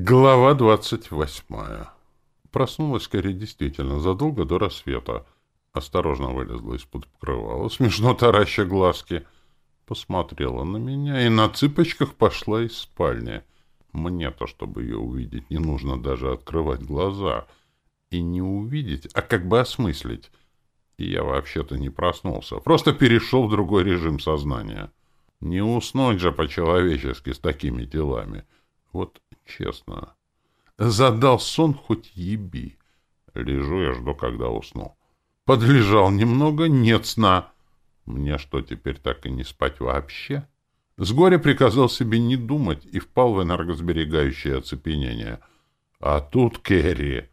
Глава 28. Проснулась Кэрри действительно задолго до рассвета. Осторожно вылезла из-под покрывала, смешно тараща глазки. Посмотрела на меня и на цыпочках пошла из спальни. Мне-то, чтобы ее увидеть, не нужно даже открывать глаза. И не увидеть, а как бы осмыслить. И я вообще-то не проснулся, просто перешел в другой режим сознания. Не уснуть же по-человечески с такими телами. — вот честно. Задал сон хоть еби. Лежу я жду, когда усну. Подлежал немного, нет сна. Мне что, теперь так и не спать вообще? С горя приказал себе не думать и впал в энергосберегающее оцепенение. А тут Керри.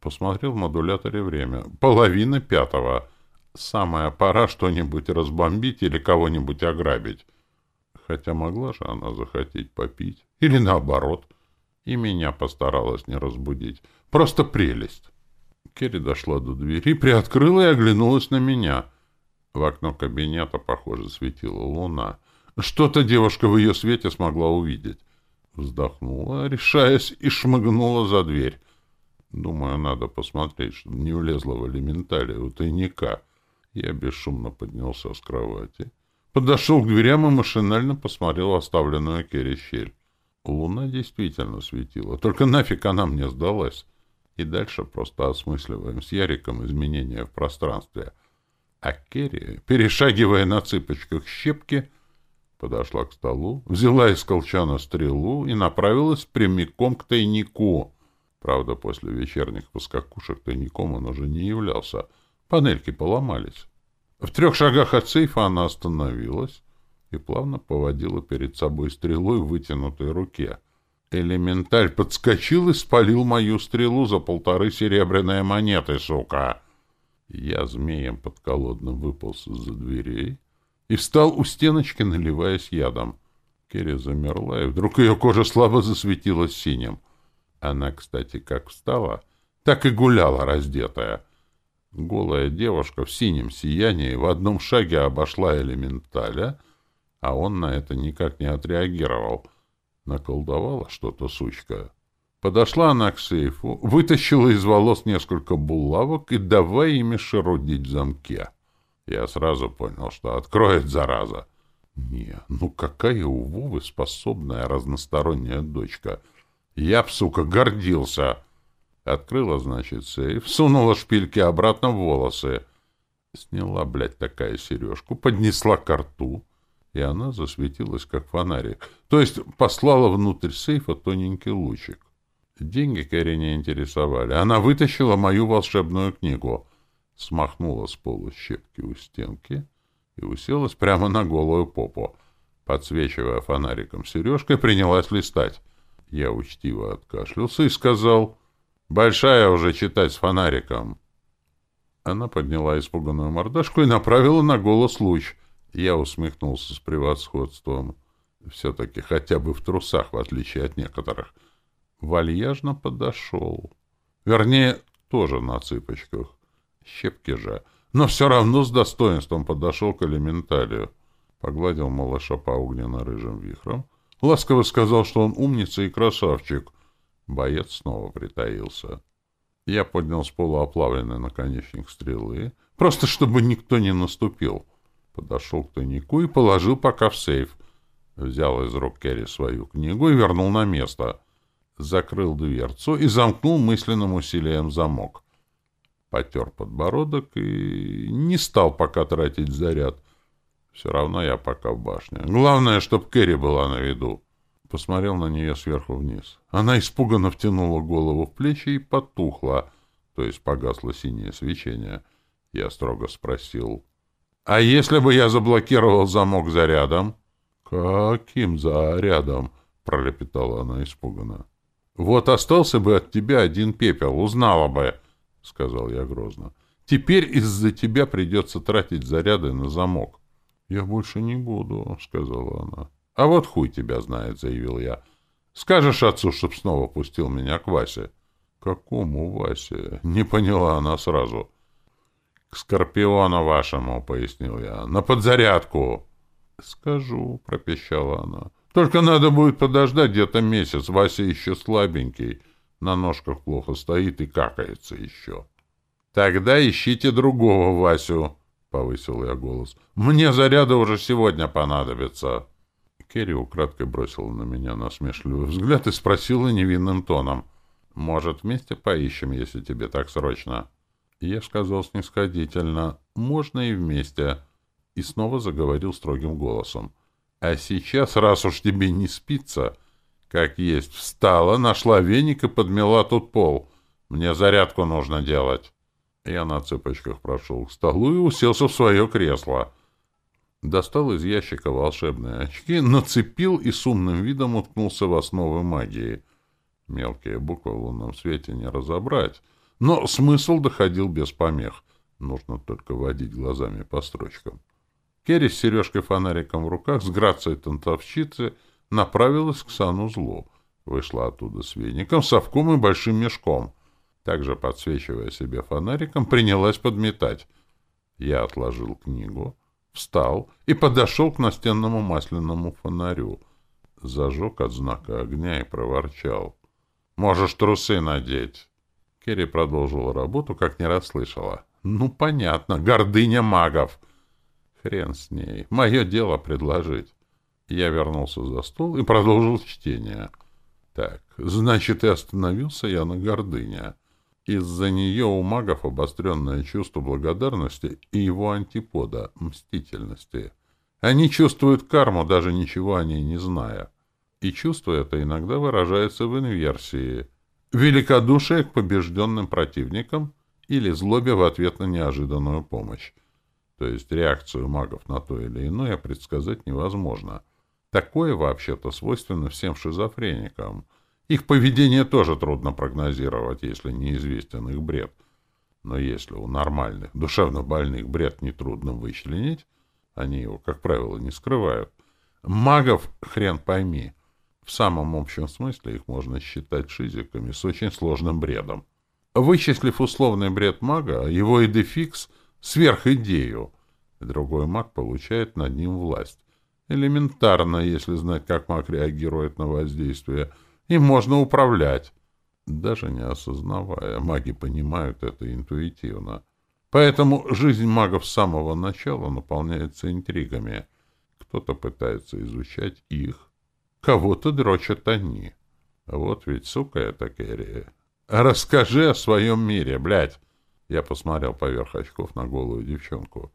Посмотрел в модуляторе время. Половина пятого. Самая пора что-нибудь разбомбить или кого-нибудь ограбить. Хотя могла же она захотеть попить. Или наоборот. И меня постаралась не разбудить. Просто прелесть. Керри дошла до двери, приоткрыла и оглянулась на меня. В окно кабинета, похоже, светила луна. Что-то девушка в ее свете смогла увидеть. Вздохнула, решаясь, и шмыгнула за дверь. Думаю, надо посмотреть, чтобы не улезла в элементале у тайника. Я бесшумно поднялся с кровати. Подошел к дверям и машинально посмотрел оставленную Керри щель. Луна действительно светила, только нафиг она мне сдалась. И дальше просто осмысливаем с Яриком изменения в пространстве. А Керри, перешагивая на цыпочках щепки, подошла к столу, взяла из колчана стрелу и направилась прямиком к тайнику. Правда, после вечерних поскакушек тайником он уже не являлся. Панельки поломались. В трех шагах от сейфа она остановилась, и плавно поводила перед собой стрелой в вытянутой руке. Элементарь подскочил и спалил мою стрелу за полторы серебряные монеты, сука! Я змеем подколодным выполз из-за дверей и встал у стеночки, наливаясь ядом. Керри замерла, и вдруг ее кожа слабо засветилась синим. Она, кстати, как встала, так и гуляла раздетая. Голая девушка в синем сиянии в одном шаге обошла элементаля — а он на это никак не отреагировал. Наколдовала что-то сучка. Подошла она к сейфу, вытащила из волос несколько булавок и давай ими шерудить в замке. Я сразу понял, что откроет зараза. Не, ну какая у Вовы способная разносторонняя дочка. Я б, сука, гордился. Открыла, значит, сейф, сунула шпильки обратно в волосы. Сняла, блядь, такая сережку, поднесла к рту и она засветилась, как фонарик. То есть послала внутрь сейфа тоненький лучик. Деньги Кэрри не интересовали. Она вытащила мою волшебную книгу, смахнула с полу щепки у стенки и уселась прямо на голую попу. Подсвечивая фонариком сережкой, принялась листать. Я учтиво откашлялся и сказал, «Большая уже читать с фонариком». Она подняла испуганную мордашку и направила на голос луч — я усмехнулся с превосходством. Все-таки хотя бы в трусах, в отличие от некоторых. Вальяжно подошел. Вернее, тоже на цыпочках. Щепки же. Но все равно с достоинством подошел к элементалию. Погладил малыша по огненно-рыжим вихрам. Ласково сказал, что он умница и красавчик. Боец снова притаился. Я поднял с пола оплавленный наконечник стрелы, просто чтобы никто не наступил. — подошел к тайнику и положил пока в сейф. Взял из рук Керри свою книгу и вернул на место. Закрыл дверцу и замкнул мысленным усилием замок. Потер подбородок и не стал пока тратить заряд. Все равно я пока в башне. Главное, чтобы Керри была на виду. Посмотрел на нее сверху вниз. Она испуганно втянула голову в плечи и потухла, то есть погасло синее свечение. Я строго спросил, а если бы я заблокировал замок зарядом? Каким зарядом? пролепетала она испуганно. Вот остался бы от тебя один пепел, узнала бы, сказал я грозно. Теперь из-за тебя придется тратить заряды на замок. Я больше не буду, сказала она. А вот хуй тебя знает, заявил я. Скажешь отцу, чтоб снова пустил меня к Васе. Какому Васе? Не поняла она сразу скорпиона вашему, — пояснил я, — на подзарядку. — Скажу, — пропищала она. — Только надо будет подождать где-то месяц. Вася еще слабенький, на ножках плохо стоит и какается еще. — Тогда ищите другого Васю, — повысил я голос. — Мне заряда уже сегодня понадобится. Керри украдкой бросила на меня насмешливый взгляд и спросила невинным тоном. — Может, вместе поищем, если тебе так срочно? — я сказал снисходительно, можно и вместе. И снова заговорил строгим голосом. А сейчас, раз уж тебе не спится, как есть, встала, нашла веник и подмела тут пол. Мне зарядку нужно делать. Я на цыпочках прошел к столу и уселся в свое кресло. Достал из ящика волшебные очки, нацепил и с умным видом уткнулся в основы магии. Мелкие буквы в лунном свете не разобрать — но смысл доходил без помех. Нужно только водить глазами по строчкам. Керри с сережкой-фонариком в руках с грацией тантовщицы направилась к санузлу. Вышла оттуда с веником, совком и большим мешком. Также, подсвечивая себе фонариком, принялась подметать. Я отложил книгу, встал и подошел к настенному масляному фонарю. Зажег от знака огня и проворчал. «Можешь трусы надеть!» Керри продолжила работу, как не раз слышала. «Ну, понятно, гордыня магов!» «Хрен с ней. Мое дело предложить». Я вернулся за стол и продолжил чтение. «Так, значит, и остановился я на гордыне. Из-за нее у магов обостренное чувство благодарности и его антипода — мстительности. Они чувствуют карму, даже ничего о ней не зная. И чувство это иногда выражается в инверсии — великодушие к побежденным противникам или злобе в ответ на неожиданную помощь. То есть реакцию магов на то или иное предсказать невозможно. Такое вообще-то свойственно всем шизофреникам. Их поведение тоже трудно прогнозировать, если неизвестен их бред. Но если у нормальных, душевно больных бред нетрудно вычленить, они его, как правило, не скрывают. Магов хрен пойми — в самом общем смысле их можно считать шизиками с очень сложным бредом. Вычислив условный бред мага, а его идефикс — сверхидею. Другой маг получает над ним власть. Элементарно, если знать, как маг реагирует на воздействие. Им можно управлять. Даже не осознавая, маги понимают это интуитивно. Поэтому жизнь магов с самого начала наполняется интригами. Кто-то пытается изучать их, кого-то дрочат они. Вот ведь сука эта Керри. Расскажи о своем мире, блядь. Я посмотрел поверх очков на голую девчонку.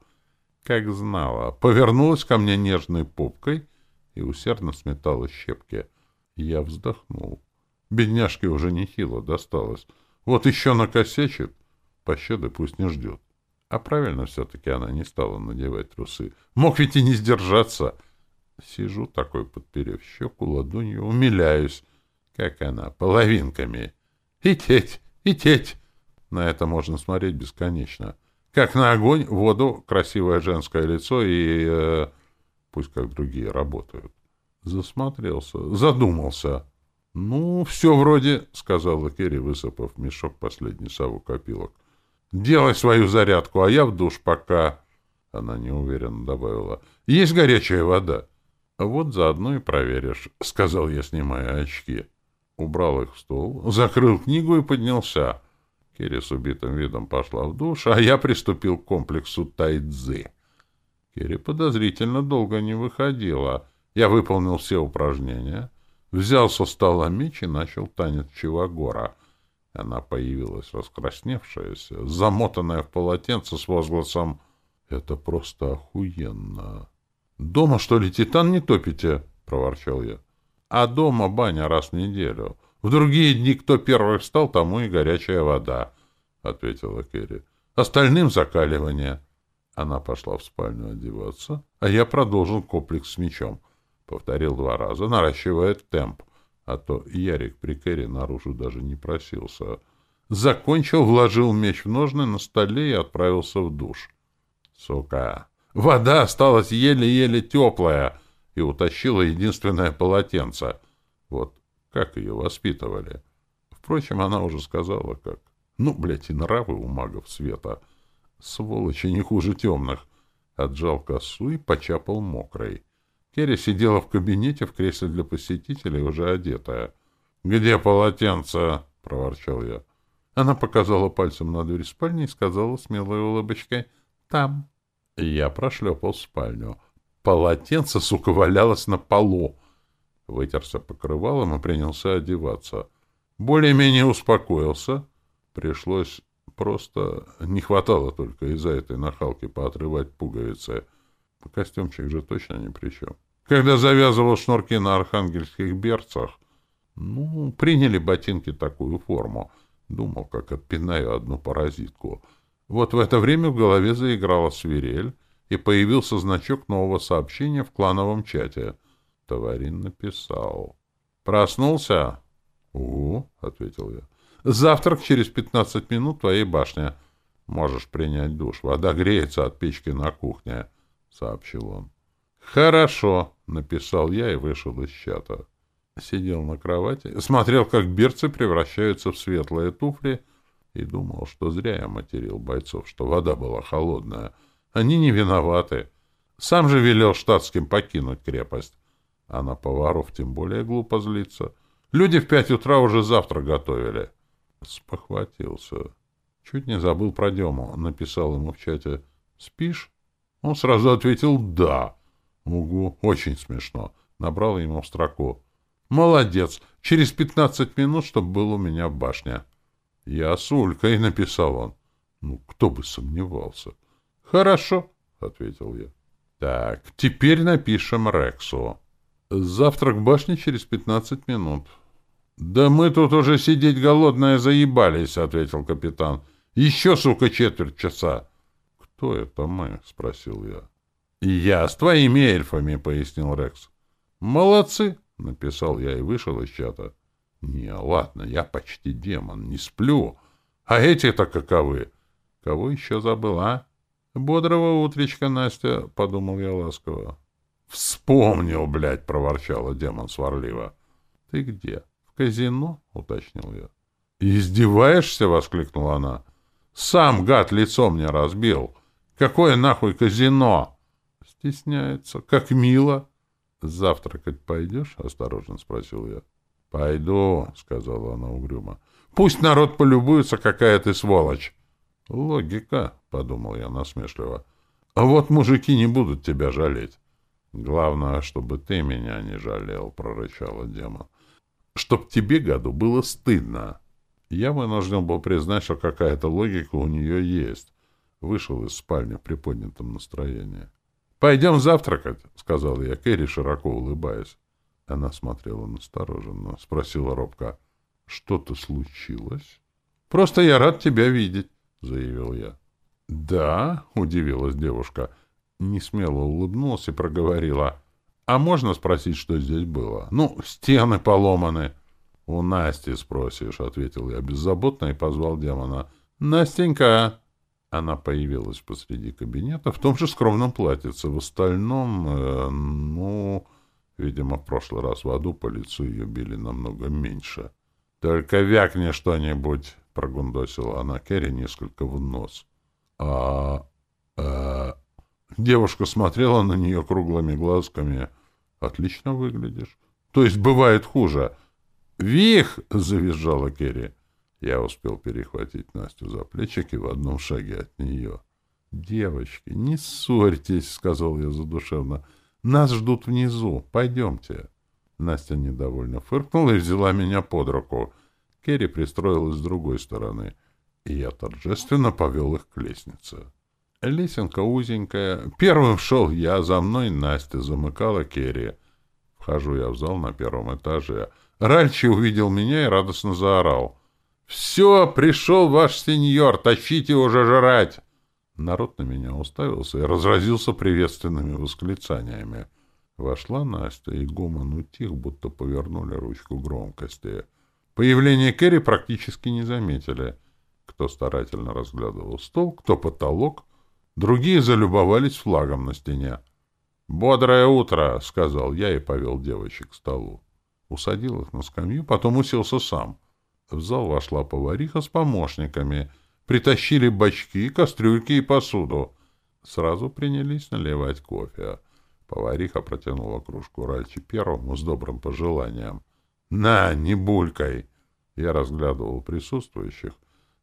Как знала, повернулась ко мне нежной попкой и усердно сметала щепки. Я вздохнул. Бедняжке уже нехило досталось. Вот еще накосячит. Пощады пусть не ждет. А правильно все-таки она не стала надевать трусы. Мог ведь и не сдержаться. Сижу такой, подперев щеку ладонью, умиляюсь, как она, половинками. И теть, и теть. На это можно смотреть бесконечно. Как на огонь, воду, красивое женское лицо и... Э, пусть как другие работают. Засмотрелся, задумался. «Ну, все вроде», — сказала Керри, высыпав мешок последний саву копилок. «Делай свою зарядку, а я в душ пока...» Она неуверенно добавила. «Есть горячая вода?» Вот заодно и проверишь, — сказал я, снимая очки. Убрал их в стол, закрыл книгу и поднялся. Керри с убитым видом пошла в душ, а я приступил к комплексу тайцзы. Керри подозрительно долго не выходила. Я выполнил все упражнения, взял со стола меч и начал танец Чивагора. Она появилась раскрасневшаяся, замотанная в полотенце с возгласом «Это просто охуенно!» Дома, что ли, титан не топите? — проворчал я. — А дома баня раз в неделю. В другие дни кто первый встал, тому и горячая вода, — ответила Керри. — Остальным закаливание. Она пошла в спальню одеваться, а я продолжил комплекс с мечом. Повторил два раза, наращивая темп, а то Ярик при Керри наружу даже не просился. Закончил, вложил меч в ножны на столе и отправился в душ. — Сука! Вода осталась еле-еле теплая, и утащила единственное полотенце. Вот как ее воспитывали. Впрочем, она уже сказала, как. Ну, блядь, и нравы у магов света. Сволочи не хуже темных. Отжал косу и почапал мокрой. Керри сидела в кабинете в кресле для посетителей, уже одетая. «Где полотенце?» — проворчал я. Она показала пальцем на дверь спальни и сказала смелой улыбочкой «Там». Я прошляпал спальню. Полотенце, сука, валялось на полу. Вытерся покрывалом и принялся одеваться. Более-менее успокоился. Пришлось просто... Не хватало только из-за этой нахалки поотрывать пуговицы. Костюмчик же точно ни при чем. Когда завязывал шнурки на архангельских берцах, ну, приняли ботинки такую форму. Думал, как отпинаю одну паразитку — вот в это время в голове заиграла свирель, и появился значок нового сообщения в клановом чате. Товарин написал. «Проснулся?» «Угу», — ответил я. «Завтрак через пятнадцать минут в твоей башне. Можешь принять душ. Вода греется от печки на кухне», — сообщил он. «Хорошо», — написал я и вышел из чата. Сидел на кровати, смотрел, как берцы превращаются в светлые туфли — и думал, что зря я материл бойцов, что вода была холодная. А Они не виноваты. Сам же велел штатским покинуть крепость. А на поваров тем более глупо злиться. Люди в пять утра уже завтра готовили. Спохватился. Чуть не забыл про Дему. Написал ему в чате «Спишь?» Он сразу ответил «Да». Угу, очень смешно. Набрал ему строку «Молодец! Через пятнадцать минут, чтобы был у меня в башне». Я с Улькой написал он. Ну, кто бы сомневался. Хорошо, ответил я. Так, теперь напишем Рексу. Завтрак в башне через пятнадцать минут. Да мы тут уже сидеть голодные заебались, ответил капитан. Еще, сука, четверть часа. Кто это мы? спросил я. Я с твоими эльфами, пояснил Рекс. Молодцы, написал я и вышел из чата. Не, ладно, я почти демон, не сплю. А эти-то каковы? Кого еще забыла? Бодрого утречка, Настя, — подумал я ласково. Вспомнил, блядь, — проворчала демон сварливо. Ты где? В казино? — уточнил я. Издеваешься? — воскликнула она. Сам, гад, лицо мне разбил. Какое нахуй казино? Стесняется. Как мило. Завтракать пойдешь? — осторожно спросил я. «Пойду», — сказала она угрюмо. «Пусть народ полюбуется, какая ты сволочь!» «Логика», — подумал я насмешливо. «А вот мужики не будут тебя жалеть». «Главное, чтобы ты меня не жалел», — прорычала демон. «Чтоб тебе, году, было стыдно». Я вынужден был признать, что какая-то логика у нее есть. Вышел из спальни в приподнятом настроении. «Пойдем завтракать», — сказал я Кэри широко улыбаясь. Она смотрела настороженно, спросила робко, «Что-то случилось?» «Просто я рад тебя видеть», — заявил я. «Да», — удивилась девушка, не смело улыбнулась и проговорила, «А можно спросить, что здесь было? Ну, стены поломаны». «У Насти спросишь», — ответил я беззаботно и позвал демона. «Настенька!» Она появилась посреди кабинета в том же скромном платьице, в остальном, э, ну... Видимо, в прошлый раз в аду полицию били намного меньше. «Только вякни что-нибудь!» — прогундосила она Керри несколько в нос. «А... а...» Девушка смотрела на нее круглыми глазками. «Отлично выглядишь. То есть бывает хуже!» «Вих!» — завизжала Керри. Я успел перехватить Настю за плечики в одном шаге от нее. «Девочки, не ссорьтесь!» — сказал я задушевно. Нас ждут внизу. Пойдемте. Настя недовольно фыркнула и взяла меня под руку. Керри пристроилась с другой стороны, и я торжественно повел их к лестнице. Лесенка узенькая. Первым шел я, за мной Настя замыкала Керри. Вхожу я в зал на первом этаже. Ральчи увидел меня и радостно заорал. «Все, пришел ваш сеньор, тащите уже жрать!» Народ на меня уставился и разразился приветственными восклицаниями. Вошла Настя, и гомон утих, будто повернули ручку громкости. Появление Кэрри практически не заметили. Кто старательно разглядывал стол, кто потолок, другие залюбовались флагом на стене. «Бодрое утро!» — сказал я и повел девочек к столу. Усадил их на скамью, потом уселся сам. В зал вошла повариха с помощниками — притащили бачки, кастрюльки и посуду. Сразу принялись наливать кофе. Повариха протянула кружку Ральчи первому с добрым пожеланием. «На, не булькай!» Я разглядывал присутствующих.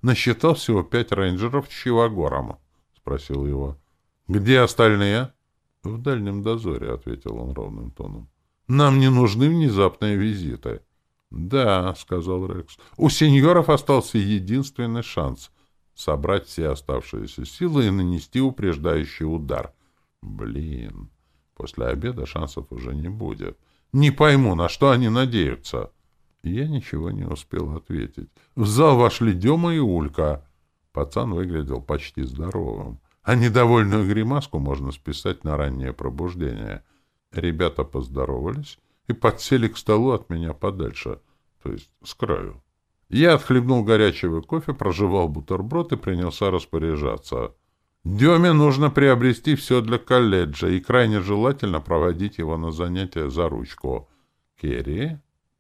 «Насчитал всего пять рейнджеров Чивагором», — спросил его. «Где остальные?» «В дальнем дозоре», — ответил он ровным тоном. «Нам не нужны внезапные визиты». «Да», — сказал Рекс. «У сеньоров остался единственный шанс — собрать все оставшиеся силы и нанести упреждающий удар. Блин, после обеда шансов уже не будет. Не пойму, на что они надеются. Я ничего не успел ответить. В зал вошли Дема и Улька. Пацан выглядел почти здоровым. А недовольную гримаску можно списать на раннее пробуждение. Ребята поздоровались и подсели к столу от меня подальше, то есть с краю. Я отхлебнул горячего кофе, прожевал бутерброд и принялся распоряжаться. Деме нужно приобрести все для колледжа и крайне желательно проводить его на занятия за ручку. Керри?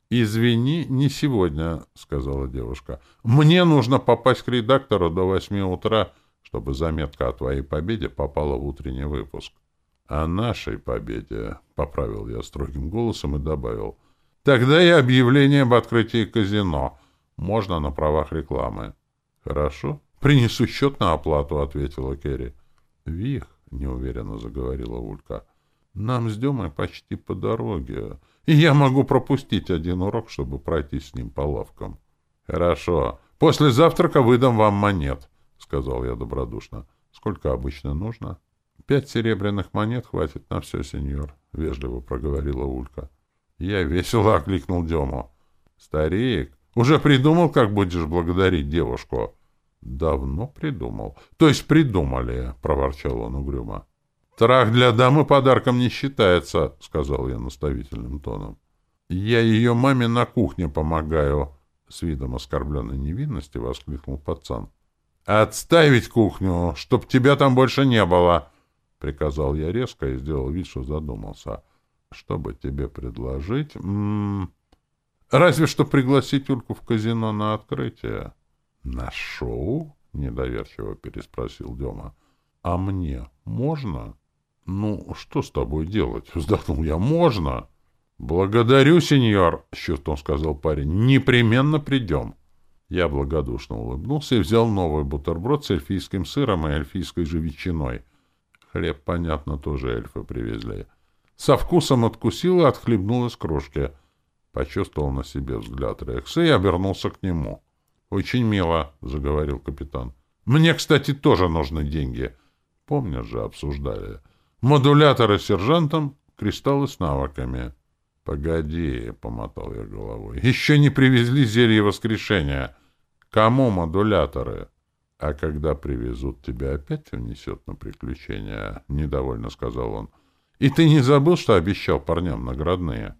«Извини, не сегодня», — сказала девушка. «Мне нужно попасть к редактору до восьми утра, чтобы заметка о твоей победе попала в утренний выпуск». «О нашей победе», — поправил я строгим голосом и добавил. «Тогда и объявление об открытии казино». Можно на правах рекламы. Хорошо. Принесу счет на оплату, ответила Керри. Вих, неуверенно заговорила Улька. Нам с Демой почти по дороге. И я могу пропустить один урок, чтобы пройти с ним по лавкам. Хорошо. После завтрака выдам вам монет, сказал я добродушно. Сколько обычно нужно? Пять серебряных монет хватит на все, сеньор, вежливо проговорила Улька. Я весело окликнул Дему. Старик, уже придумал, как будешь благодарить девушку? Давно придумал. То есть придумали, проворчал он угрюмо. Трах для дамы подарком не считается, сказал я наставительным тоном. Я ее маме на кухне помогаю, с видом оскорбленной невинности воскликнул пацан. «Отставить кухню, чтоб тебя там больше не было!» — приказал я резко и сделал вид, что задумался. Чтобы тебе предложить?» М. Разве что пригласить Ульку в казино на открытие. — На шоу? — недоверчиво переспросил Дема. — А мне можно? — Ну, что с тобой делать? — вздохнул я. — Можно. — Благодарю, сеньор, — с чувством сказал парень. — Непременно придем. Я благодушно улыбнулся и взял новый бутерброд с эльфийским сыром и эльфийской же ветчиной. Хлеб, понятно, тоже эльфы привезли. Со вкусом откусил и отхлебнул из крошки. — Почувствовал на себе взгляд Рекса и обернулся к нему. «Очень мило», — заговорил капитан. «Мне, кстати, тоже нужны деньги». Помнишь же, обсуждали. «Модуляторы сержантом, кристаллы с навыками». «Погоди», — помотал я головой. «Еще не привезли зелье воскрешения. Кому модуляторы?» «А когда привезут, тебя опять унесет на приключения», — недовольно сказал он. «И ты не забыл, что обещал парням наградные?»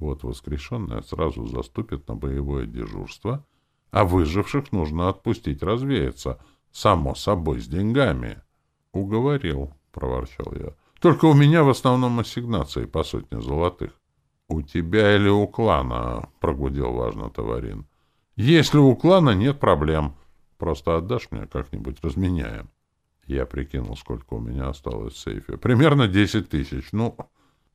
Вот воскрешенная сразу заступит на боевое дежурство, а выживших нужно отпустить развеяться, само собой, с деньгами. — Уговорил, — проворчал я. — Только у меня в основном ассигнации по сотне золотых. — У тебя или у клана, — прогудел важно товарин. — Если у клана, нет проблем. Просто отдашь мне как-нибудь, разменяем. Я прикинул, сколько у меня осталось в сейфе. Примерно десять тысяч. Ну,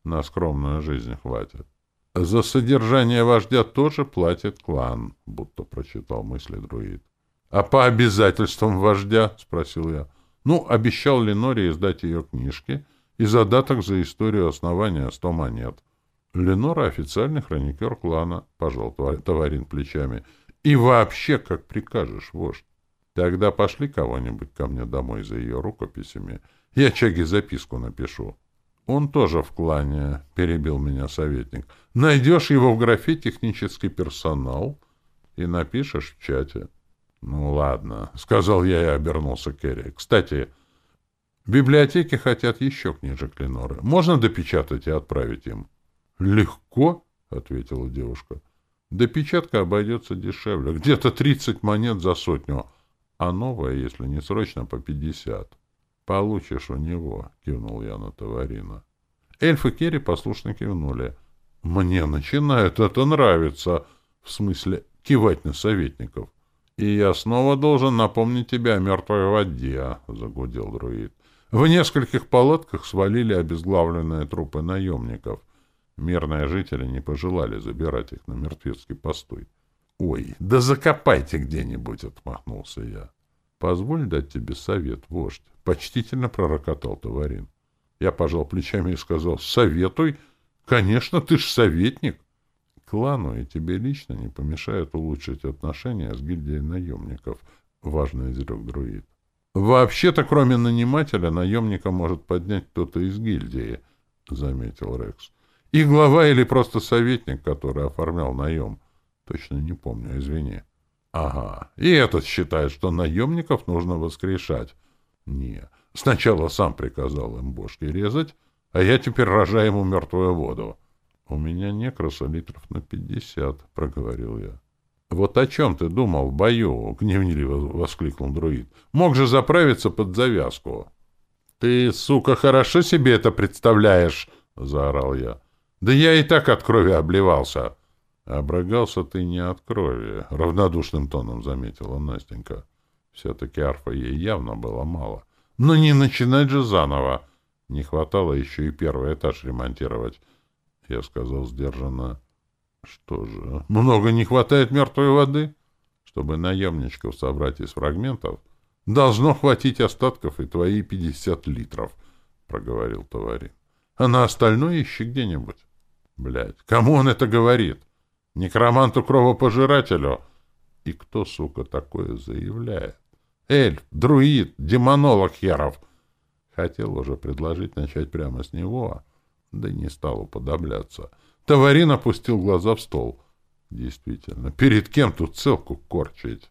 на скромную жизнь хватит. «За содержание вождя тоже платит клан», — будто прочитал мысли друид. «А по обязательствам вождя?» — спросил я. «Ну, обещал ли Нори издать ее книжки и задаток за историю основания сто монет». «Ленора — официальный хроникер клана», — пожал товарин плечами. «И вообще, как прикажешь, вождь. Тогда пошли кого-нибудь ко мне домой за ее рукописями. Я Чаге записку напишу». Он тоже в клане, — перебил меня советник. Найдешь его в графе «Технический персонал» и напишешь в чате. Ну ладно, — сказал я и обернулся к Керри. Кстати, библиотеки хотят еще книжек Леноры. Можно допечатать и отправить им? Легко, — ответила девушка. Допечатка обойдется дешевле. Где-то 30 монет за сотню, а новая, если не срочно, по 50. Получишь у него, — кивнул я на товарина. Эльф и Керри послушно кивнули. Мне начинает это нравиться, в смысле кивать на советников. И я снова должен напомнить тебе о мертвой воде, — загудел друид. В нескольких палатках свалили обезглавленные трупы наемников. Мирные жители не пожелали забирать их на мертвецкий постой. — Ой, да закопайте где-нибудь, — отмахнулся я. Позволь дать тебе совет, вождь. Почтительно пророкотал Товарин. Я пожал плечами и сказал, советуй. Конечно, ты ж советник. Клану и тебе лично не помешает улучшить отношения с гильдией наемников, важно изрек друид. Вообще-то, кроме нанимателя, наемника может поднять кто-то из гильдии, заметил Рекс. И глава или просто советник, который оформлял наем. Точно не помню, извини. Ага, и этот считает, что наемников нужно воскрешать. Не, сначала сам приказал им бошки резать, а я теперь рожаю ему мертвую воду. — У меня некраса литров на пятьдесят, — проговорил я. — Вот о чем ты думал в бою? — гневнили воскликнул друид. — Мог же заправиться под завязку. — Ты, сука, хорошо себе это представляешь, — заорал я. — Да я и так от крови обливался. — Обрыгался ты не от крови. Равнодушным тоном заметила Настенька. Все-таки арфа ей явно было мало. Но не начинать же заново. Не хватало еще и первый этаж ремонтировать. Я сказал сдержанно. Что же, много не хватает мертвой воды? Чтобы наемничков собрать из фрагментов, должно хватить остатков и твои пятьдесят литров, проговорил товарищ. А на остальное ищи где-нибудь. Блядь, кому он это говорит? — Некроманту кровопожирателю. И кто, сука, такое заявляет? Эльф, друид, демонолог херов. Хотел уже предложить начать прямо с него, да не стал уподобляться. Товарин опустил глаза в стол. Действительно, перед кем тут целку корчить?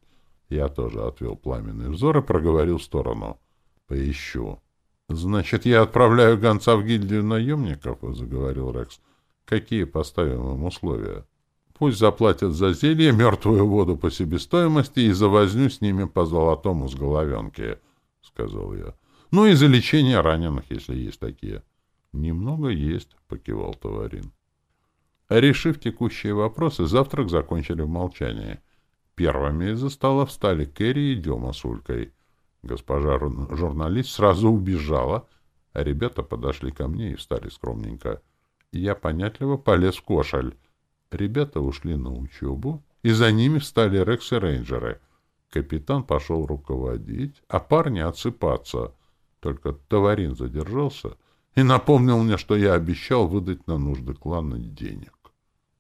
Я тоже отвел пламенный взор и проговорил в сторону. Поищу. Значит, я отправляю гонца в гильдию наемников, заговорил Рекс. Какие поставим им условия? Пусть заплатят за зелье, мертвую воду по себестоимости и за возню с ними по золотому с головенки, — сказал я. — Ну и за лечение раненых, если есть такие. — Немного есть, — покивал товарин. Решив текущие вопросы, завтрак закончили в молчании. Первыми из-за стола встали Кэрри и Дема с Улькой. Госпожа журналист сразу убежала, а ребята подошли ко мне и встали скромненько. Я понятливо полез в кошель Ребята ушли на учебу, и за ними встали и Рейнджеры. Капитан пошел руководить, а парни отсыпаться. Только товарин задержался и напомнил мне, что я обещал выдать на нужды клана денег.